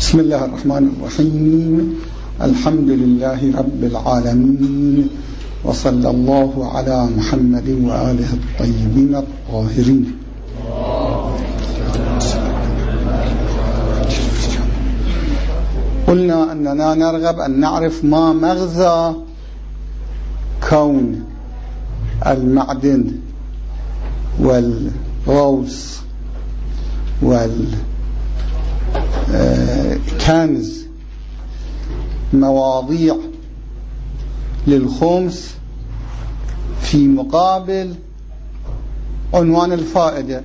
بسم الله الرحمن الرحيم. الحمد لله رب العالمين. وصلى الله على محمد وآله الطيبين الطاهرين. قلنا أننا نرغب أن نعرف ما مغزى كون المعدن والغوص والكنز مواضيع للخمس في مقابل عنوان الفائدة.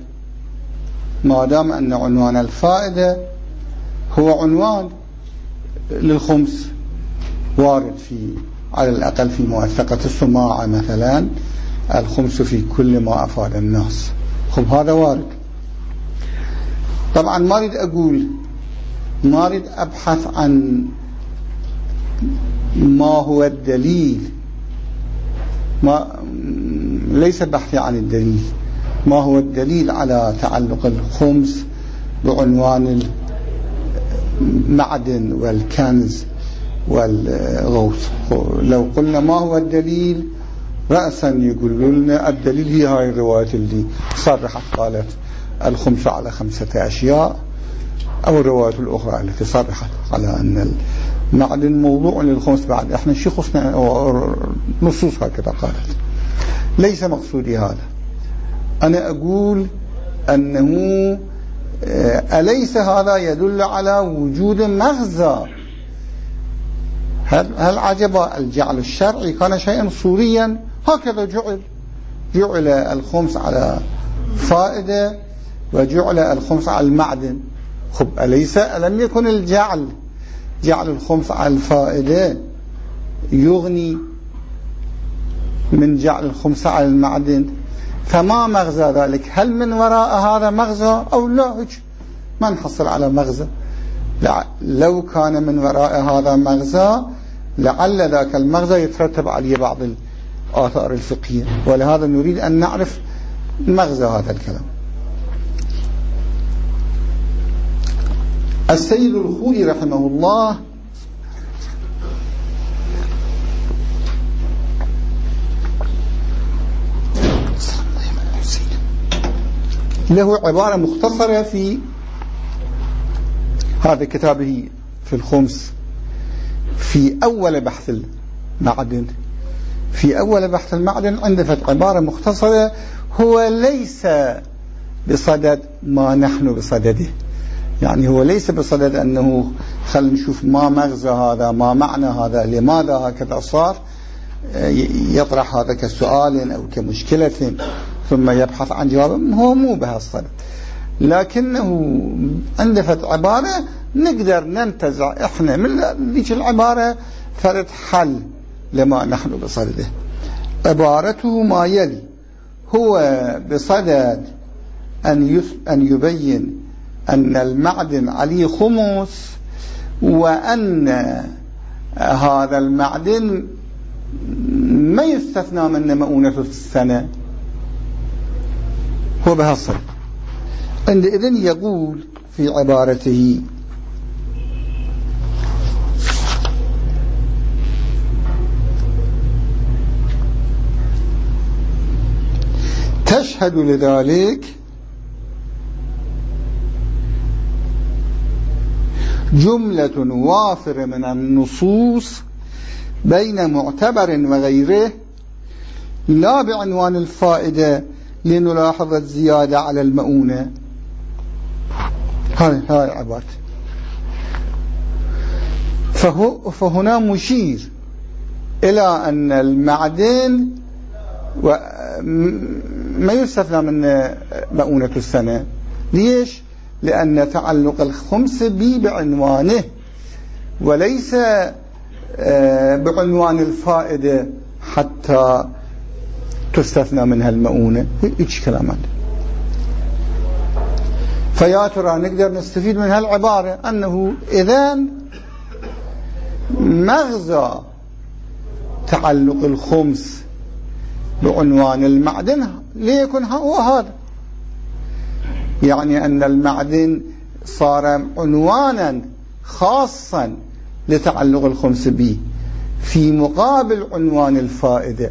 ما دام أن عنوان الفائدة هو عنوان للخمس وارد في على الأقل في موثقة الصماعة مثلا الخمس في كل ما أفاد الناس. خب هذا وارد. طبعا ما أريد أقول ما أريد أبحث عن ما هو الدليل. ما ليس بحثي عن الدليل. ما هو الدليل على تعلق الخمس بعنوان المعدن والكنز والغوث لو قلنا ما هو الدليل رأسا يقولوا لنا الدليل هي هاي الرواية اللي صرحت قالت الخمس على خمسة أشياء. أو الرواية الأخرى التي صرحت على أن المعدن موضوع للخمس بعد إحنا شو خصنا نصوص هكذا قالت. ليس مقصودي هذا. أنا أقول أنه آه، أليس هذا يدل على وجود مغزى؟ هل, هل عجب الجعل الشرعي؟ كان شيئا صوريا هكذا جعل. جعل الخمس على فائدة وجعل الخمس على المعدن. خب أليس؟ ألم يكن الجعل؟ جعل الخمس على الفائدة يغني من جعل الخمس على المعدن. فما مغزى ذلك؟ هل من وراء هذا مغزى أو لا؟ ما نحصل على مغزى. لو كان من وراء هذا مغزى لعل ذاك المغزى يترتب عليه بعض الآثار الفقهية. ولهذا نريد أن نعرف مغزى هذا الكلام. السيد الخوي رحمه الله. له عبارة مختصرة في هذا كتابه في الخمس. في أول بحث المعدن في أول بحث المعدن عنده عبارة مختصرة هو ليس بصدد ما نحن بصدده. يعني هو ليس بصدد أنه خلينا نشوف ما مغزى هذا ما معنى هذا لماذا هكذا صار. يطرح هذا كسؤال أو كمشكلة ثم يبحث عن جواب. هو مو بهالصدد. لكنه عنده عبارة نقدر ننتزع. إحنا من ذيك العبارة فرد حل لما نحن بصدده. عبارته ما يلي. هو بصدد أن, أن يبين أن المعدن عليه خمس وأن هذا المعدن ما يستثنى منه مؤونة السنة. هو بهالصدد عندئذ يقول في عبارته تشهد لذلك جملة وافرة من النصوص بين معتبر وغيره. لا بعنوان الفائدة لنلاحظ الزيادة على المؤونة. هاي هاي عبارة. فهو فهنا مشير إلى أن المعدن ما يستثنى من مؤونة السنة. ليش؟ لأن تعلق الخمس بي بعنوانه وليس آه، بعنوان الفائدة حتى تستثنى منها المؤونة. إيش كلام فيا ترى نقدر نستفيد من هالعبارة أنه إذا مغزى تعلق الخمس بعنوان المعدن ليكن هو هذا. يعني أن المعدن صار عنوانا خاصا لتعلق الخمس به في مقابل عنوان الفائدة.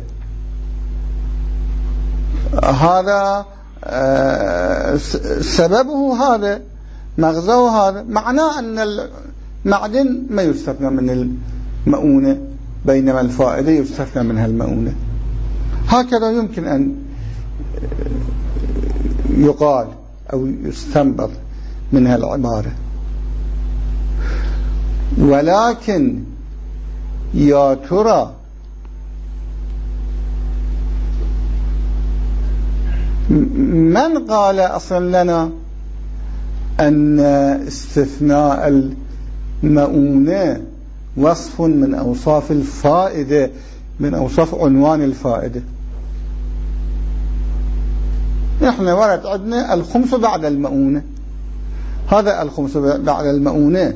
هذا آه، سببه هذا مغزاه هذا معناه أن المعدن ما يستثنى من المؤونة بينما الفائدة يستثنى منها المؤونة. هكذا يمكن أن يقال. أو يستنبط منها العبارة. ولكن يا ترى من قال أصلا لنا أن استثناء المؤونة وصف من أوصاف الفائدة من أوصاف عنوان الفائدة؟ نحن ورد عندنا الخمس بعد المؤونة. هذا الخمس بعد المؤونة.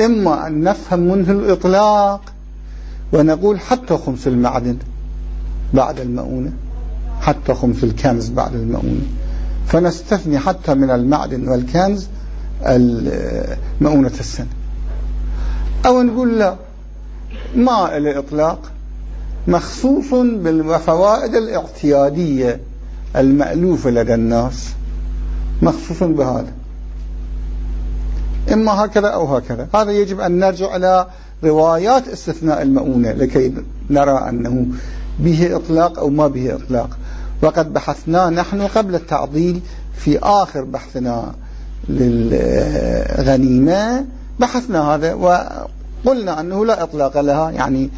إما أن نفهم منه الإطلاق ونقول حتى خمس المعدن بعد المؤونة. حتى خمس الكنز بعد المؤونة. فنستثني حتى من المعدن والكنز مؤونة السنة. أو نقول لا ما إلى إطلاق مخصوص بالفوائد الاعتيادية. المألوفة لدى الناس مخصوص بهذا. إما هكذا أو هكذا. هذا يجب أن نرجع إلى روايات استثناء المؤونة لكي نرى أنه به إطلاق أو ما به إطلاق. وقد بحثنا نحن قبل التعضيل في آخر بحثنا للغنيمة. بحثنا هذا وقلنا أنه لا إطلاق لها يعني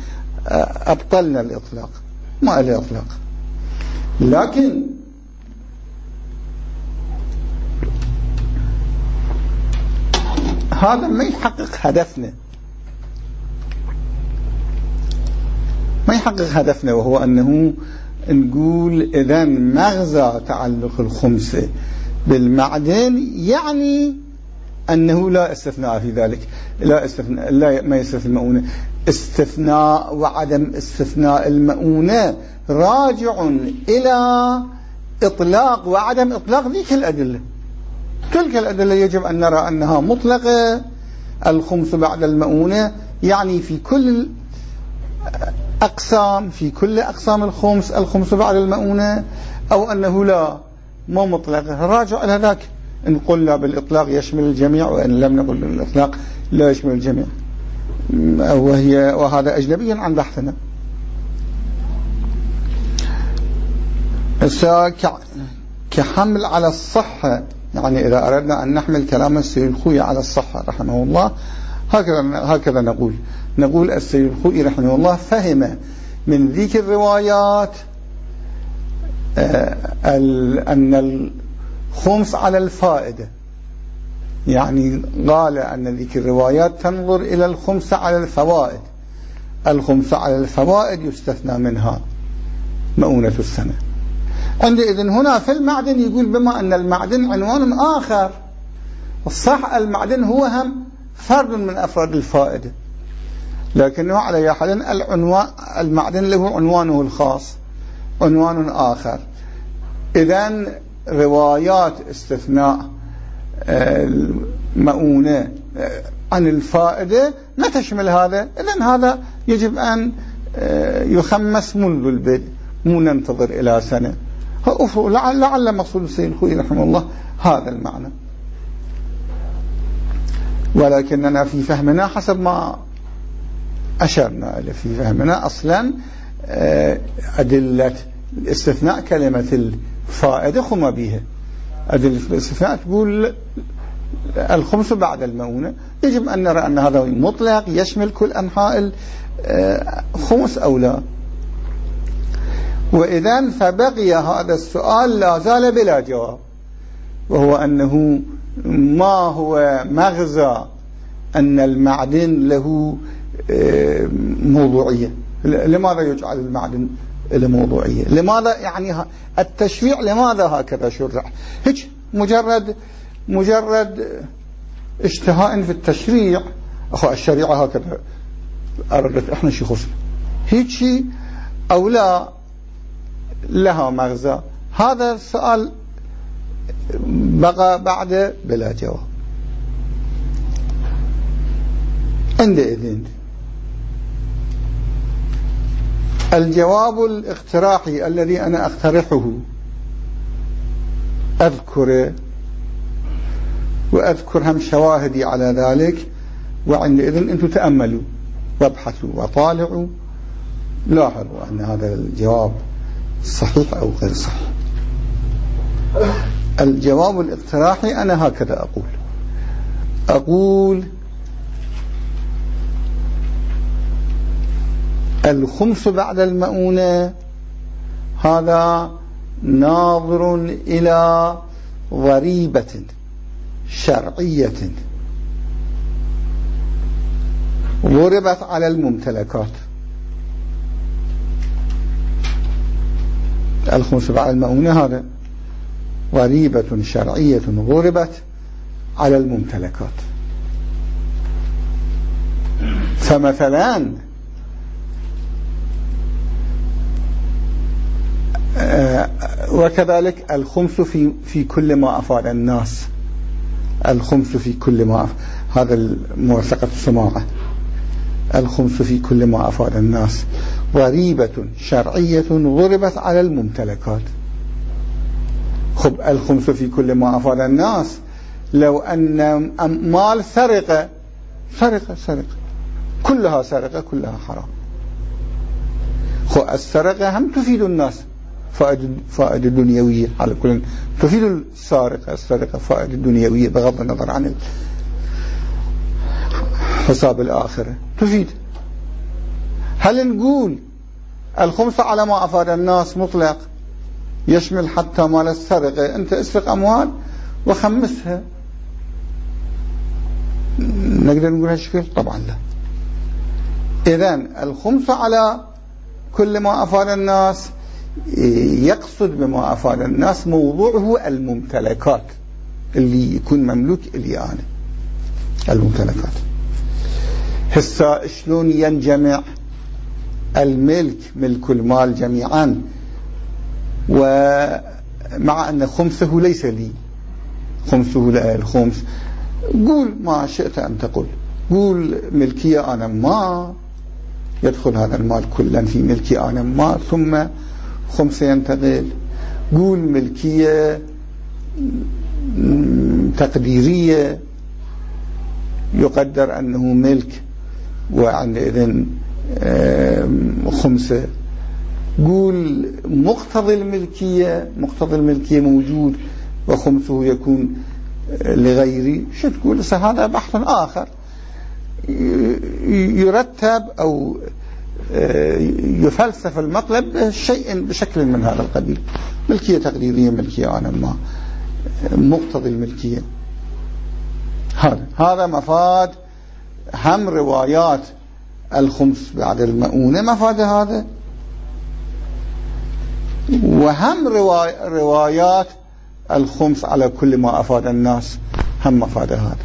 أبطلنا الإطلاق. ما له إطلاق. لكن هذا ما يحقق هدفنا. ما يحقق هدفنا وهو أنه نقول إذا مغزى تعلق الخمسة بالمعدن يعني أنه لا استثناء في ذلك. لا استثناء لا ما يستثنى المؤونة. استثناء وعدم استثناء المؤونة راجع إلى إطلاق وعدم إطلاق ذيك الأدلة. تلك الأدلة يجب أن نرى أنها مطلقة. الخمس بعد المؤونة يعني في كل أقسام في كل أقسام الخمس الخمس بعد المؤونة أو أنه لا ما مطلقة راجع إلى ذاك. إن قلنا بالإطلاق يشمل الجميع وإن لم نقل بالإطلاق لا يشمل الجميع. وهي وهذا أجنبي عن بحثنا. كحمل على الصحة. يعني إذا أردنا أن نحمل كلام السيد الخوي على الصحة رحمه الله هكذا هكذا نقول. نقول السيد الخوي رحمه الله فهم من ذيك الروايات آه، أن الخمس على الفائدة. يعني قال أن ذيك الروايات تنظر إلى الخمس على الفوائد. الخمس على الفوائد يستثنى منها مؤونة السنة عندئذ هنا في المعدن يقول بما أن المعدن عنوان آخر الصح المعدن هو هم فرد من أفراد الفائدة. لكنه على حال العنوان المعدن له عنوانه الخاص عنوان آخر. إذا روايات استثناء المؤونة آه، عن الفائدة ما تشمل هذا. إذا هذا يجب أن آه، يخمس منذ البدء مو ننتظر إلى سنة. لعل مقصود السيد الخوي رحمه الله هذا المعنى. ولكننا في فهمنا حسب ما أشرنا في فهمنا أصلا آه، أدلة الاستثناء كلمة الفائدة خم بها. أدلة الاستثناء تقول الخمس بعد المؤونة يجب أن نرى أن هذا مطلق يشمل كل أنحاء الخمس أو لا. وإذا فبقي هذا السؤال لا زال بلا جواب وهو أنه ما هو مغزى أن المعدن له آه، موضوعية؟ لماذا يجعل المعدن له موضوعية؟ لماذا يعني التشريع لماذا هكذا شرع؟ هيك مجرد مجرد اشتهاء في التشريع. أخو الشريعة هكذا أردت إحنا شي خصنا هيك شيء أو لا؟ لها مغزى هذا السؤال بقى بعد بلا جواب. عندئذ. الجواب الاقتراحي الذي أنا أقترحه أذكره وأذكر هم شواهدي على ذلك وعندئذ أنتم تأملوا وابحثوا وطالعوا. لاحظوا أن هذا الجواب صحيح أو غير صحيح؟ الجواب الاقتراحي أنا هكذا أقول. أقول الخمس بعد المؤونة هذا ناظر إلى ضريبة شرعية ضربت على الممتلكات. الخمس بعد المؤونة هذا ضريبة شرعية ضربت على الممتلكات. فمثلا آه، وكذلك الخمس في في كل ما أفاد الناس. الخمس في كل ما هذا موثقة السماعة الخمس في كل ما أفاد الناس. ضريبة شرعية ضربت على الممتلكات. خب الخمس في كل ما أفاد الناس. لو أن مال سرقة سرقة سرقة. كلها سرقة كلها حرام. خو السرقة هم تفيد الناس. فائدة, فائدة دنيوية على كل تفيد السارقة. السرقة فائدة دنيوية بغض النظر عن حساب الآخرة. تفيد. هل نقول الخمسة على ما أفاد الناس مطلق؟ يشمل حتى مال السرقة. أنت اسرق أموال وخمسها. نقدر نقول هالشكل؟ طبعا لا. إذن الخمسة على كل ما أفاد الناس يقصد بما أفاد الناس موضوعه الممتلكات اللي يكون مملوك إلي أنا الممتلكات. هسا شلون ينجمع الملك ملك المال جميعا؟ ومع أن خمسه ليس لي خمسه لا الخمس قول ما شئت أن تقول. قول ملكية أنا ما يدخل هذا المال كلا في ملكي أنا ما ثم خمسة ينتقل. قول ملكية تقديرية يقدر أنه ملك وعندئذ خمسة. قول مقتضي الملكية مقتضي الملكية موجود وخمسه يكون لغيري. شو تقول؟ هذا بحث آخر. يرتب أو آه، يفلسف المطلب شيء بشكل من هذا القبيل. ملكية تقديرية ملكية أنا ما مقتضي الملكية. هذا هذا مفاد هم روايات الخمس بعد المؤونة مفاد هذا؟ وهم روايات الخمس على كل ما أفاد الناس هم مفاد هذا.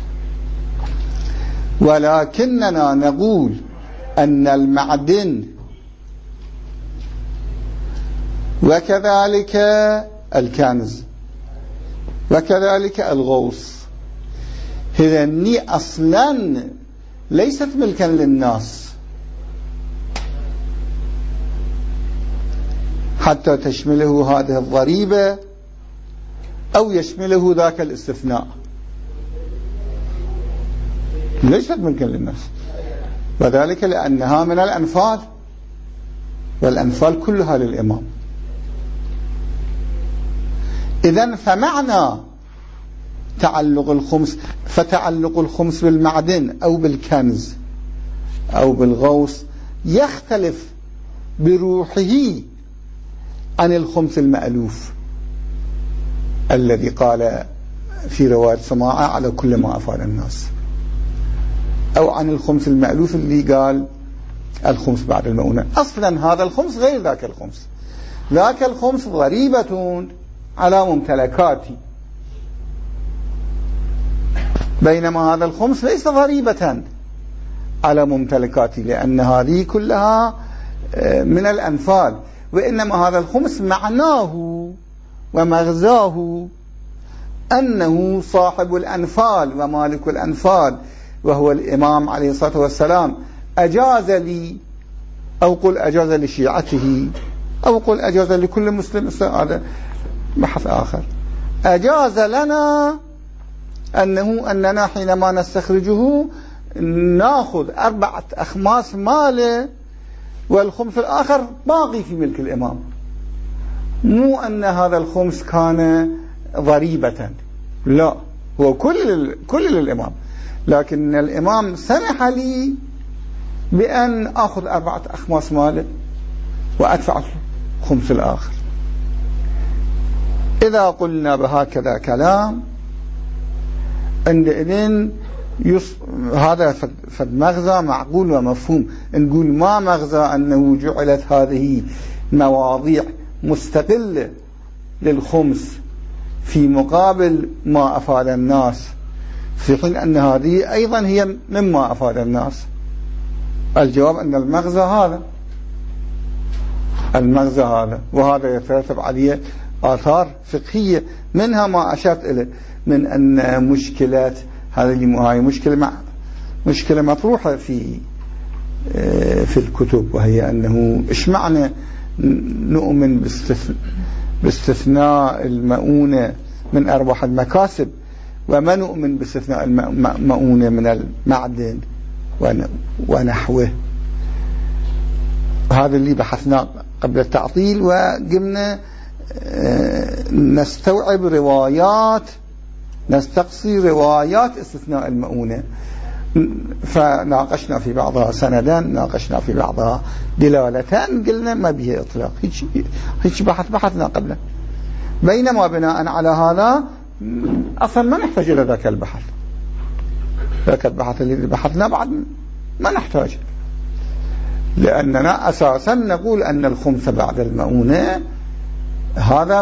ولكننا نقول أن المعدن وكذلك الكنز وكذلك الغوص. هذني أصلا ليست ملكا للناس. حتى تشمله هذه الضريبة أو يشمله ذاك الاستثناء. ليست ملكا للناس. وذلك لأنها من الأنفال والأنفال كلها للإمام. إذا فمعنى تعلق الخمس فتعلق الخمس بالمعدن أو بالكنز أو بالغوص يختلف بروحه عن الخمس المألوف الذي قال في رواية سماعة على كل ما أفعل الناس. أو عن الخمس المألوف اللي قال الخمس بعد المؤونة. أصلا هذا الخمس غير ذاك الخمس. ذاك الخمس ضريبة على ممتلكاتي بينما هذا الخمس ليس ضريبة على ممتلكاتي لأن هذه كلها آه، من الأنفال. وإنما هذا الخمس معناه ومغزاه أنه صاحب الأنفال ومالك الأنفال وهو الإمام عليه الصلاة والسلام. أجاز لي أو قل أجاز لشيعته أو قل أجاز لكل مسلم هذا بحث آخر. أجاز لنا أنه أننا حينما نستخرجه ناخذ أربعة أخماس ماله والخمس الآخر باقي في ملك الإمام. مو أن هذا الخمس كان ضريبة. لا هو كل كل للإمام لكن الإمام سمح لي بأن أخذ أربعة أخماس ماله وأدفع الخمس الآخر. إذا قلنا بهكذا كلام عندئذ يص... هذا فد مغزى معقول ومفهوم. نقول ما مغزى أنه جعلت هذه مواضيع مستقلة للخمس في مقابل ما أفاد الناس. في حين أن هذه أيضا هي مما أفاد الناس. الجواب أن المغزى هذا. المغزى هذا. وهذا يترتب عليه آثار فقهية منها ما أشرت إليه من أن مشكلة هذه هاي مشكلة مع مشكلة مطروحة في آه، في الكتب وهي أنه إيش معنى نؤمن باستثناء المؤونة من أرباح المكاسب وما نؤمن باستثناء المؤونة من المعدن ونحوه. هذا اللي بحثناه قبل التعطيل وقمنا نستوعب روايات نستقصي روايات استثناء المؤونة. فناقشنا في بعضها سندا ناقشنا في بعضها دلالتان قلنا ما به إطلاق. هيك بحث بحثنا قبله. بينما بناء على هذا أصلا ما نحتاج إلى ذاك البحث. ذاك البحث الذي بحثنا بعد ما نحتاج لأننا أساسا نقول أن الخمس بعد المؤونة هذا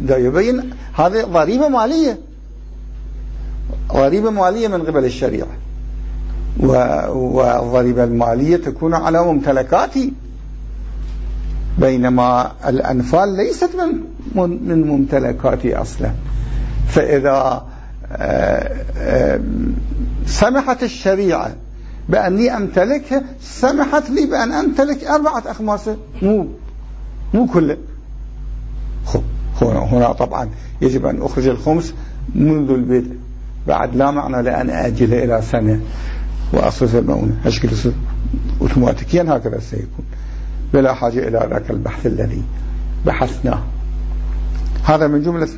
دا يبين هذه ضريبة مالية. ضريبة مالية من قبل الشريعة. والضريبة المالية تكون على ممتلكاتي. بينما الأنفال ليست من من ممتلكاتي أصلا. فإذا آه، آه، سمحت الشريعة بأني أمتلكها سمحت لي بأن أمتلك أربعة أخماس. مو مو كله. هنا طبعا يجب أن أخرج الخمس منذ البدء بعد لا معنى لأن أجل إلى سنة وأصرف المؤونة أشكل أوتوماتيكيا هكذا سيكون. بلا حاجة إلى ذاك البحث الذي بحثناه هذا من جملة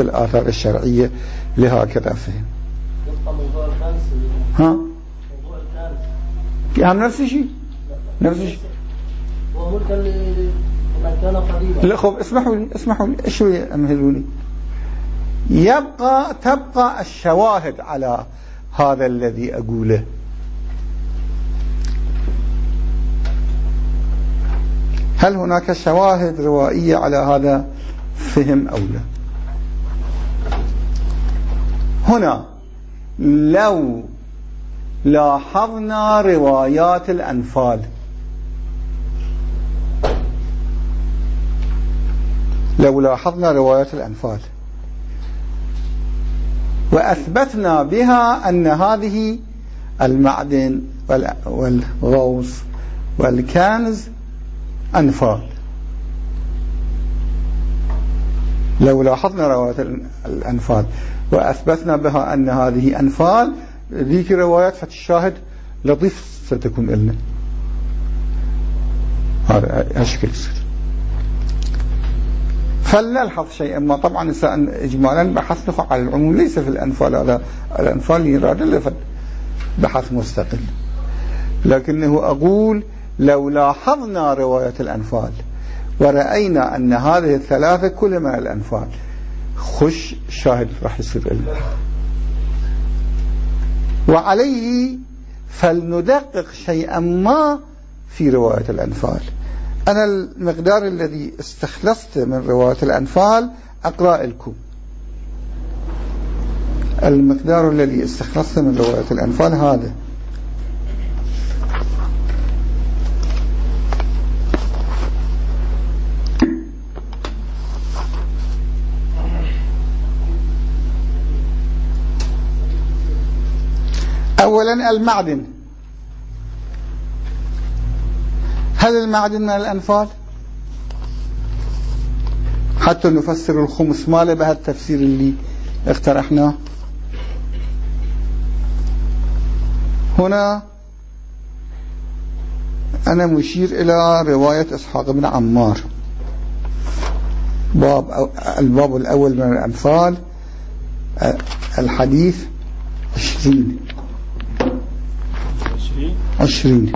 الآثار الشرعية لهكذا فهم. ها؟ يعني نفس الشيء. نفس الشيء. خب اسمحوا لي اسمحوا لي شوي امهلوني يبقى تبقى الشواهد على هذا الذي أقوله. هل هناك شواهد روائية على هذا فهم أو لا؟ هنا لو لاحظنا روايات الأنفال لو لاحظنا روايات الأنفال. وأثبتنا بها أن هذه المعدن والغوص والكنز أنفال. لو لاحظنا روايات الأنفال وأثبتنا بها أن هذه أنفال ذيك روايات فالشاهد لطيف ستكون لنا هذا هالشكل يصير فلنلحظ شيئا؟ ما طبعا إجمالا بحث على العموم ليس في الأنفال هذا الأنفال يراد لفت بحث مستقل. لكنه أقول لو لاحظنا رواية الأنفال ورأينا أن هذه الثلاثة كل من الأنفال خش شاهد راح يصير وعليه فلندقق شيئا ما في رواية الأنفال. أنا المقدار الذي استخلصت من رواية الأنفال أقرأ لكم. المقدار الذي استخلصت من رواية الأنفال هذا. أولا المعدن. هل المعدن من الأنفال؟ حتى نفسر الخمس. ماله بهذا التفسير اللي اقترحناه. هنا أنا مشير إلى رواية إسحاق بن عمار. باب الباب الأول من الأنفال الحديث عشرين؟ عشرين.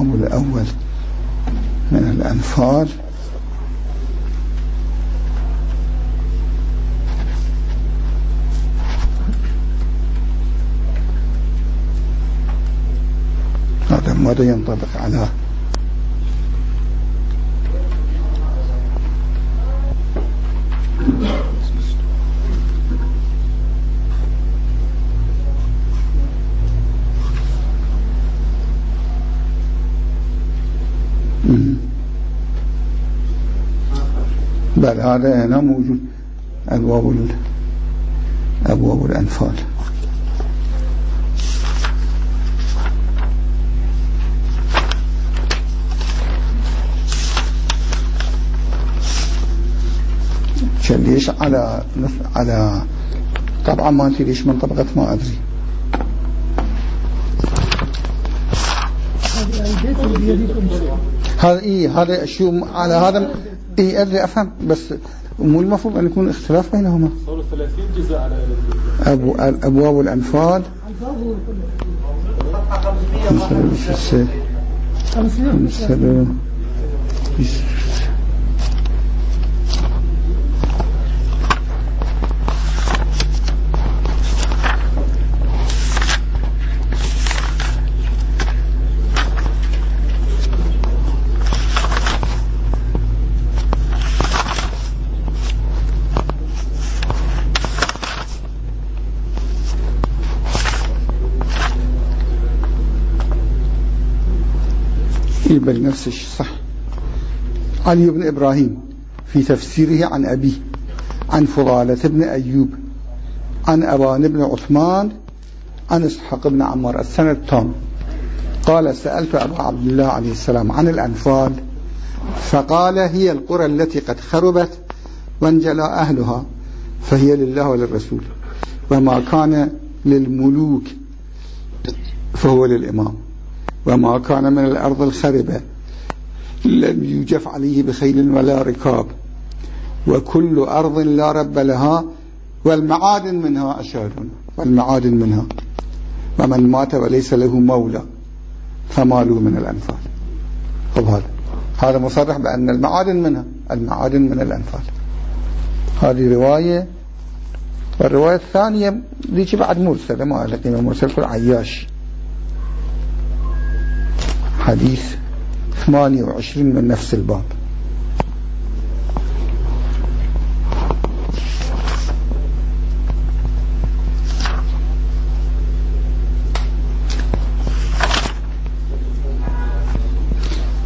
الباب الأول من الأنفال. هذا ماذا ينطبق على بل هذا هنا موجود. أبواب أبواب الأنفال. ليش على على طبعا ما انت ليش من طبقة ما أدري. هذا إيه؟ هذا شو على هذا اي ادري افهم بس مو المفروض ان يكون اختلاف بينهما صاروا 30 جزء على أبو ابواب الانفال 500 بل نفس الشيء. صح. علي بن إبراهيم في تفسيره عن أبيه عن فضالة بن أيوب عن أبان بن عثمان عن إسحاق بن عمار. السنة التام قال سألت أبا عبد الله عليه السلام عن الأنفال فقال هي القرى التي قد خربت وانجلى أهلها فهي لله وللرسول وما كان للملوك فهو للإمام. وما كان من الأرض الخربة. لم يوجف عليه بخيل ولا ركاب. وكل أرض لا رب لها والمعادن منها أشهر والمعادن منها. ومن مات وليس له مولى فماله من الأنفال. طب هذا. هذا مصرح بأن المعادن منها المعادن من الأنفال. هذه رواية. والرواية الثانية ذيك بعد مرسلة ما لقيمة مرسل عياش حديث 28 من نفس الباب.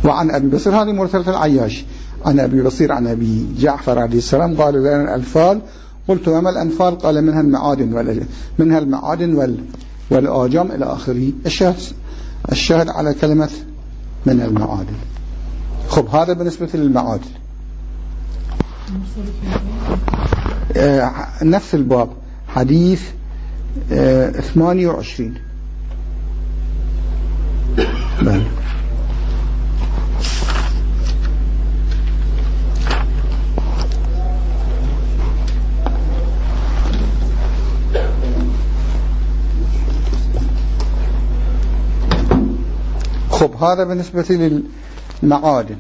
وعن أبي بصير هذه مرسلة العياش. عن أبي بصير عن أبي جعفر عليه السلام قال لنا الأنفال. قلت وما الأنفال؟ قال منها المعادن منها المعادن والآجام إلى آخره. الشاهد الشاهد على كلمة من المعادل. خب هذا بالنسبة للمعادل. آه نفس الباب. حديث آه 28 بل. خب هذا بالنسبة للمعادن.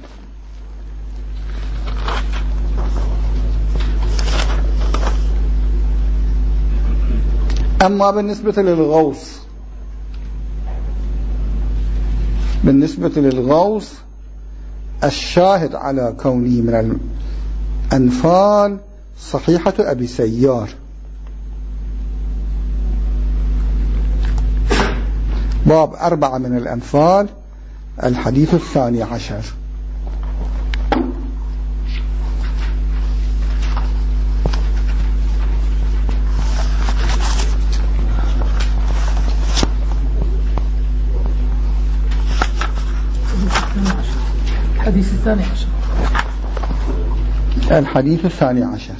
أما بالنسبة للغوص بالنسبة للغوص الشاهد على كونه من الأنفال صحيحة أبي سيار. باب أربعة من الأنفال. الحديث الثاني عشر. الحديث الثاني عشر. الحديث الثاني عشر.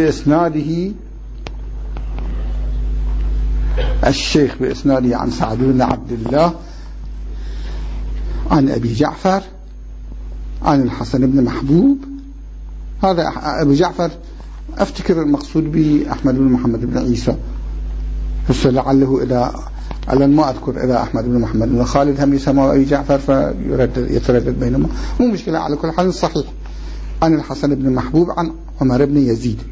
بإسناده الشيخ بإسناده عن سعد بن عبد الله عن أبي جعفر عن الحسن بن محبوب. هذا أبو جعفر أفتكر المقصود به أحمد بن محمد بن عيسى. لعله إلى على ما أذكر إلى أحمد بن محمد بن خالد هم يسمى أبي جعفر فيتردد بينهما. مو مشكلة على كل حال صحيح. عن الحسن بن محبوب عن عمر بن يزيد.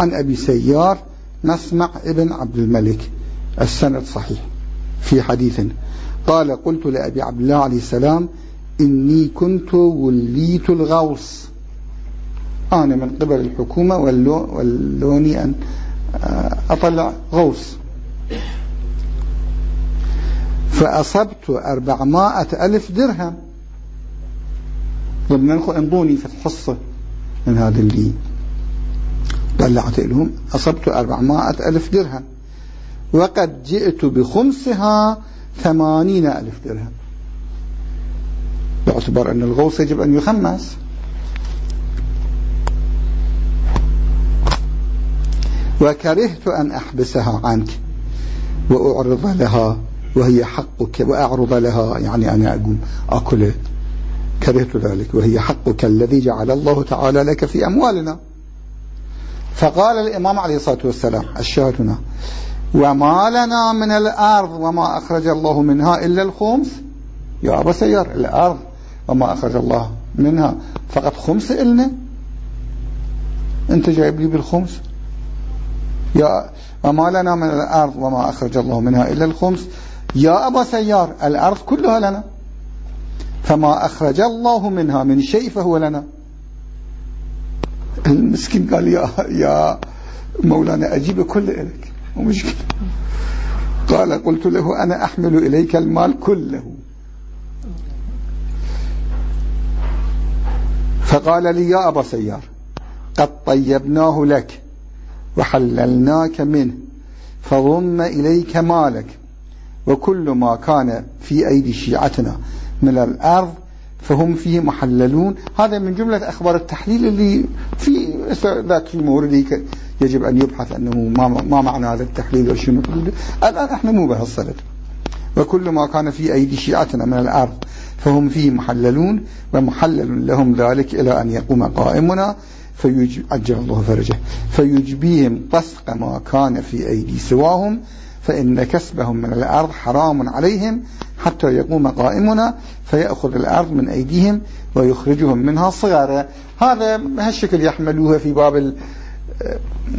عن أبي سيار نسمع ابن عبد الملك. السند صحيح في حديث. قال قلت لأبي عبد الله عليه السلام إني كنت وليت الغوص. أنا من قبل الحكومة ولوني أن آه، أطلع غوص. فأصبت أربعمائة ألف درهم. ضمن انظوني في الحصة من هذا اللي. طلعت لهم أصبت أربعمائة ألف درهم. وقد جئت بخمسها ثمانين ألف درهم. باعتبار أن الغوص يجب أن يخمس. وكرهت أن أحبسها عنك وأعرض لها وهي حقك وأعرض لها يعني أنا أقوم أكل كرهت ذلك وهي حقك الذي جعل الله تعالى لك في أموالنا. فقال الإمام عليه الصلاة والسلام الشاهد هنا وما لنا من الأرض وما أخرج الله منها إلا الخمس. يا أبا سيار الأرض وما أخرج الله منها. فقط خمس إلنا أنت جايب لي بالخمس. يا وما لنا من الأرض وما أخرج الله منها إلا الخمس. يا أبا سيار الأرض كلها لنا. فما أخرج الله منها من شيء فهو لنا. المسكين قال يا يا مولانا أجيب كل إليك. ومشكلة قال قلت له أنا أحمل إليك المال كله. فقال لي يا أبا سيار قد طيبناه لك وحللناك منه فضم إليك مالك وكل ما كان في أيدي شيعتنا من الأرض فهم فيه محللون. هذا من جملة أخبار التحليل اللي في ذاك في موردي يجب أن يبحث أنه ما, معنى هذا التحليل وشنو. الآن إحنا مو بهالصدد وكل ما كان في أيدي شيعتنا من الأرض فهم فيه محللون ومحلل لهم ذلك إلى أن يقوم قائمنا. فيجعل الله فرجه. فيجبيهم طسق ما كان في أيدي سواهم فإن كسبهم من الأرض حرام عليهم. حتى يقوم قائمنا فيأخذ الأرض من أيديهم ويخرجهم منها صغارا. هذا بهالشكل يحملوها في باب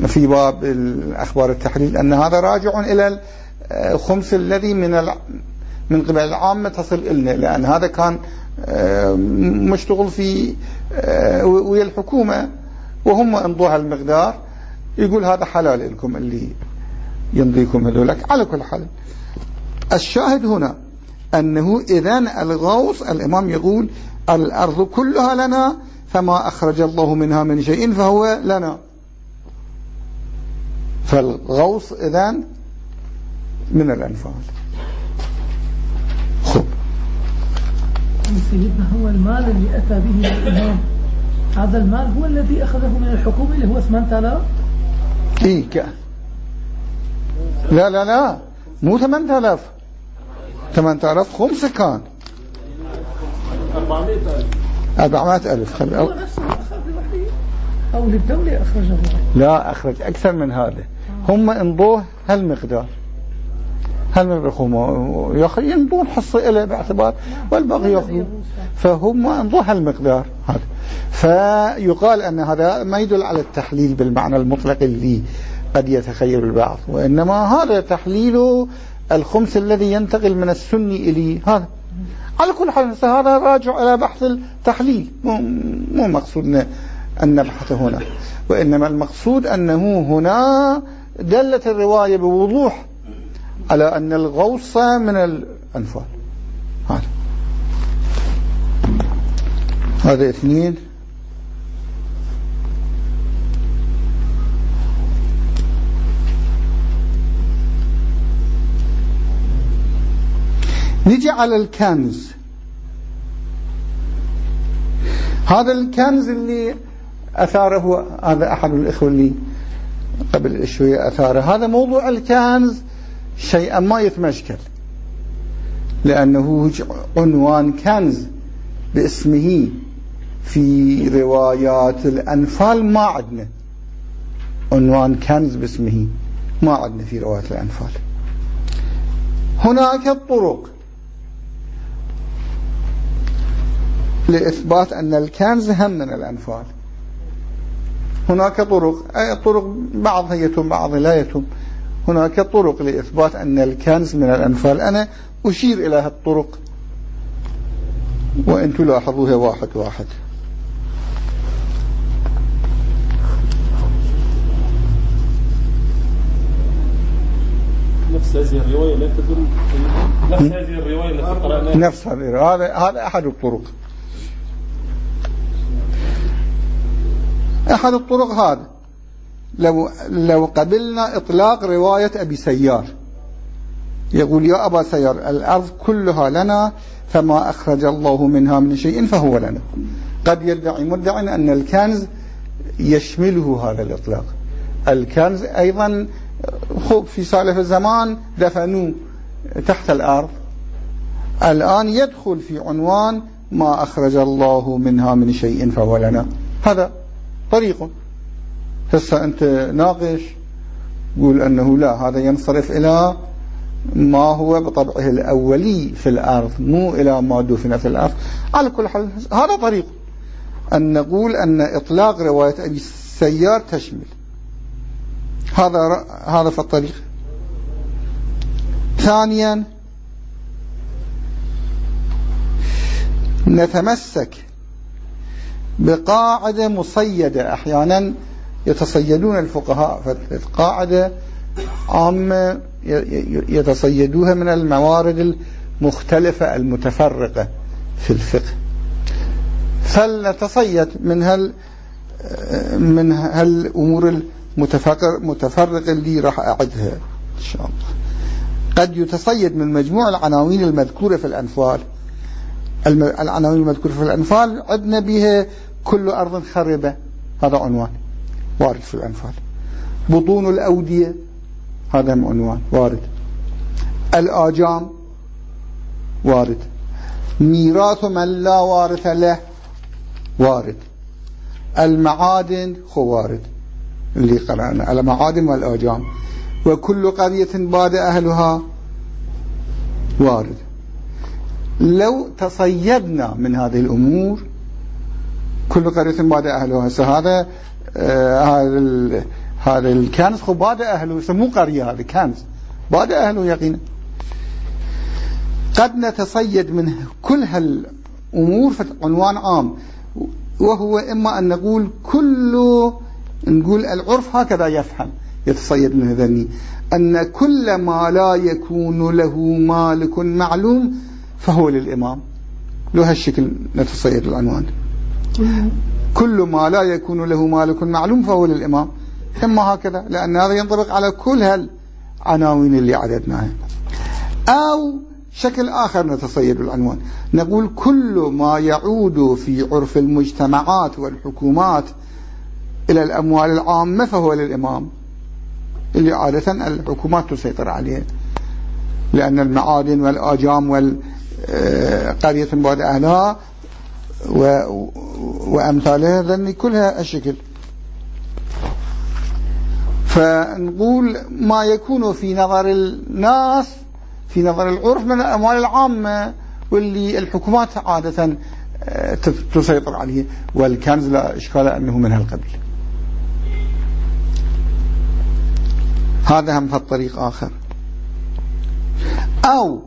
في باب الأخبار التحليل أن هذا راجع إلى الخمس الذي من من قبل العامة تصل إلنا لأن هذا كان مشتغل في ويا الحكومة وهم انضوا المقدار. يقول هذا حلال لكم اللي يمضيكم هذولك. على كل حال الشاهد هنا أنه إذا الغوص الإمام يقول الأرض كلها لنا فما أخرج الله منها من شيء فهو لنا. فالغوص إذا من الأنفال. خب. سيدنا هو المال اللي أتى به الإمام. هذا المال هو الذي أخذه من الحكومة اللي هو 8000 إيه لا لا لا. مو 8000 8000 خمسة كان. 400000 400000 خلي أو للدولة أخرجه. لا أخرج أكثر من هذا. هم انضوه هالمقدار. هالمقدار ينظر حصة إليه باعتبار والباقي يأخذون فهم ينظر هالمقدار. هذا. فيقال أن هذا ما يدل على التحليل بالمعنى المطلق اللي قد يتخيل البعض وإنما هذا تحليل الخمس الذي ينتقل من السني إليه هذا. على كل حال هذا راجع إلى بحث التحليل. مو مقصود أن نبحث هنا. وإنما المقصود أنه هنا دلت الرواية بوضوح على أن الغوص من الأنفال هذا. هذا اثنين. نجي على الكنز. هذا الكنز اللي أثاره هذا أحد الإخوة اللي قبل شوية أثاره. هذا موضوع الكنز شيئا ما يتمشكل لأنه عنوان كنز باسمه في روايات الأنفال ما عندنا عنوان كنز باسمه ما عندنا في روايات الأنفال. هناك طرق لإثبات أن الكنز هم من الأنفال. هناك طرق أي طرق بعضها يتم بعضها لا يتم. هناك طرق لإثبات أن الكنز من الأنفال. أنا أشير إلى هالطرق. وإن تلاحظوها واحد واحد. نفس هذه الرواية لا تدل نفس هذه الرواية التي قرأناها. نفس هذه هذا هذا أحد الطرق. أحد الطرق هذا لو, لو قبلنا إطلاق رواية أبي سيار. يقول يا أبا سيار الأرض كلها لنا فما أخرج الله منها من شيء فهو لنا. قد يدعي مدعي أن الكنز يشمله هذا الإطلاق. الكنز أيضا في سالف الزمان دفنوه تحت الأرض. الآن يدخل في عنوان ما أخرج الله منها من شيء فهو لنا. هذا طريق. هسه أنت ناقش قول أنه لا هذا ينصرف إلى ما هو بطبعه الأولي في الأرض مو إلى ما دفن في الأرض. على كل حال هذا طريق. أن نقول أن إطلاق رواية أبي السيار تشمل. هذا هذا في الطريق. ثانيا نتمسك بقاعدة مصيدة. أحيانا يتصيدون الفقهاء فقاعدة عامة يتصيدوها من الموارد المختلفة المتفرقة في الفقه. فلنتصيد من هال من هالأمور المتفرقة اللي راح أعدها إن شاء الله. قد يتصيد من مجموع العناوين المذكورة في الأنفال. العناوين المذكورة في الأنفال عدنا بها كل أرض خربة. هذا عنوان. وارد في الأنفال. بطون الأودية. هذا عنوان. وارد. الآجام. وارد. ميراث من لا وارث له. وارد. المعادن. خوارد اللي قرأنا. المعادن والآجام. وكل قرية باد أهلها. وارد. لو تصيدنا من هذه الأمور كل قرية باد أهلها. هذا آه هذا هذا الكنز خب باد أهله مو قرية هذا كنز باد أهله يقينا. قد نتصيد من كل هالأمور عنوان عام. وهو إما أن نقول كل نقول العرف هكذا يفهم يتصيد من ذني أن كل ما لا يكون له مالك معلوم فهو للإمام. له هالشكل نتصيد العنوان. كل ما لا يكون له مالك معلوم فهو للإمام. إما هكذا لأن هذا ينطبق على كل هالعناوين اللي عددناها. أو شكل آخر نتصيد العنوان نقول كل ما يعود في عرف المجتمعات والحكومات إلى الأموال العامة فهو للإمام. اللي عادة الحكومات تسيطر عليه. لأن المعادن والآجام والقرية بعد أهلها وأمثالها ذني كلها الشكل. فنقول ما يكون في نظر الناس في نظر العرف من الأموال العامة واللي الحكومات عادة آه، تسيطر عليه. والكنز لا إشكال أنه من هالقبيل هذا هم الطريق آخر. أو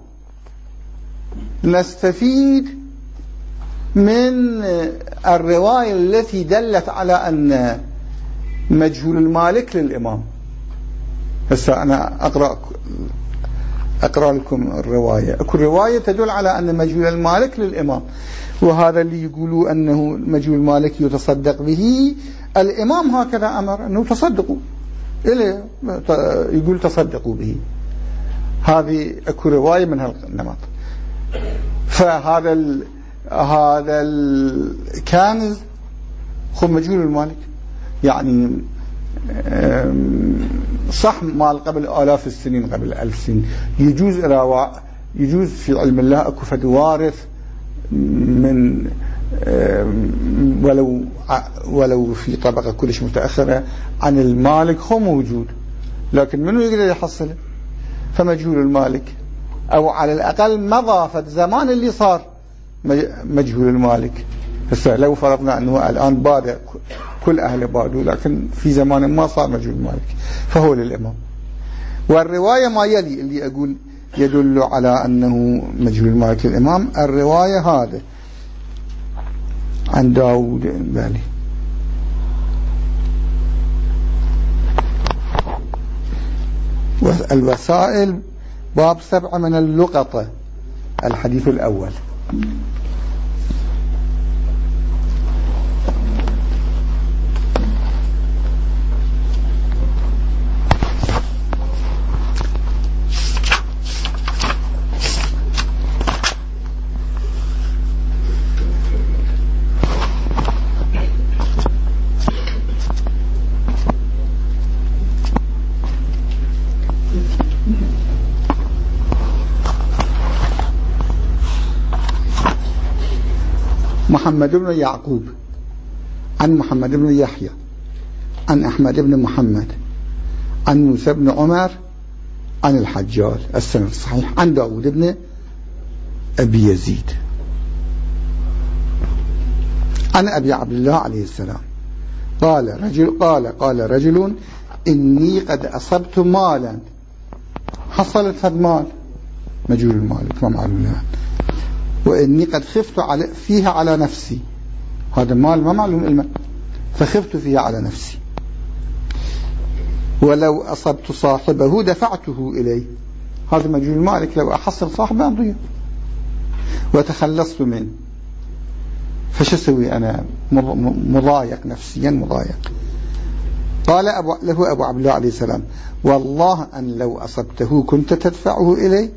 نستفيد من الرواية التي دلت على أن مجهول المالك للإمام. هسه أنا أقرأ أقرأ لكم الرواية. أكو رواية تدل على أن مجهول المالك للإمام. وهذا اللي يقولوا أنه مجهول المالك يتصدق به. الإمام هكذا أمر أنه تصدقوا. إليه يقول تصدقوا به. هذه أكو رواية من هالنمط. فهذا هذا الكنز هو مجهول المالك. يعني صح مال قبل آلاف السنين قبل ألف سنين. يجوز يجوز في علم الله أكو فد وارث من ولو ولو في طبقة كلش متأخرة عن المالك هو موجود. لكن منو يقدر يحصله؟ فمجهول المالك. أو على الأقل مضى في الزمان اللي صار. مجهول المالك. هسه لو فرضنا أنه الآن بادئ كل أهل بادوا لكن في زمان ما صار مجهول المالك فهو للإمام. والرواية ما يلي اللي أقول يدل على أنه مجهول المالك للإمام. الرواية هذا عن داود بالي الوسائل باب سبعة من اللقطة الحديث الأول. محمد بن يعقوب عن محمد بن يحيى عن أحمد بن محمد عن موسى بن عمر عن الحجاج السند الصحيح عن داود بن أبي يزيد. عن أبي عبد الله عليه السلام قال رجل قال قال رجل إني قد أصبت مالا. حصلت هذا مال مجهول المال ما معلوم وإني قد خفت على فيها على نفسي. هذا المال ما معلوم علما فخفت فيها على نفسي. ولو أصبت صاحبه دفعته إليه. هذا مجهول مالك لو أحصل صاحبه أضيع. وتخلصت منه. فش أسوي أنا؟ مضايق نفسيا مضايق. قال أبو له أبو عبد الله عليه السلام والله أن لو أصبته كنت تدفعه إليه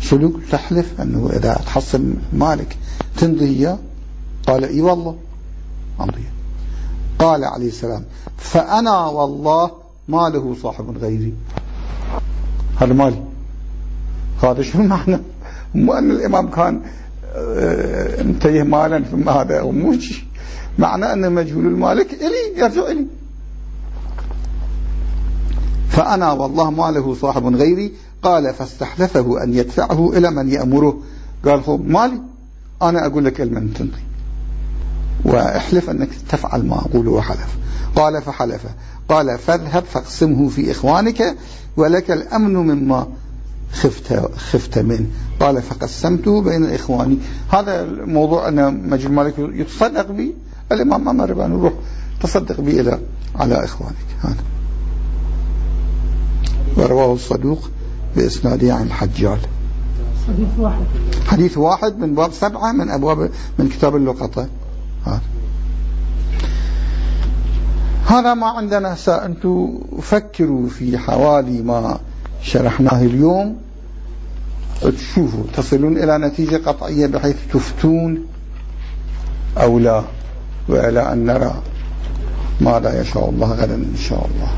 شنو تحلف أنه إذا تحصل مالك تنضي إياه قال إي والله أمضي قال عليه السلام فأنا والله ما له صاحب غيري. هذا مالي. هذا شو معنى؟ مو أن الإمام كان آه انتهي مالا ثم هذا مو معنى أن مجهول المالك إلي يرجع إلي. فأنا والله ما له صاحب غيري قال فاستحلفه أن يدفعه إلى من يأمره. قال هو مالي أنا أقول لك المن وأحلف أنك تفعل ما أقوله وحلف. قال فحلف. قال فاذهب فاقسمه في إخوانك ولك الأمن مما خفت, خفت منه. قال فقسمته بين إخواني. هذا الموضوع أن مجل مالك يتصدق به الإمام أمر بأن يروح تصدق به إلى على إخوانك. هذا. ورواه الصدوق. بإسناده عن الحجال حديث واحد. حديث واحد من باب سبعة من أبواب من كتاب اللقطة. هذا ما عندنا أنتم فكروا في حوالي ما شرحناه اليوم. تشوفوا تصلون إلى نتيجة قطعية بحيث تفتون أو لا وإلى أن نرى ماذا يشاء الله غدا إن شاء الله.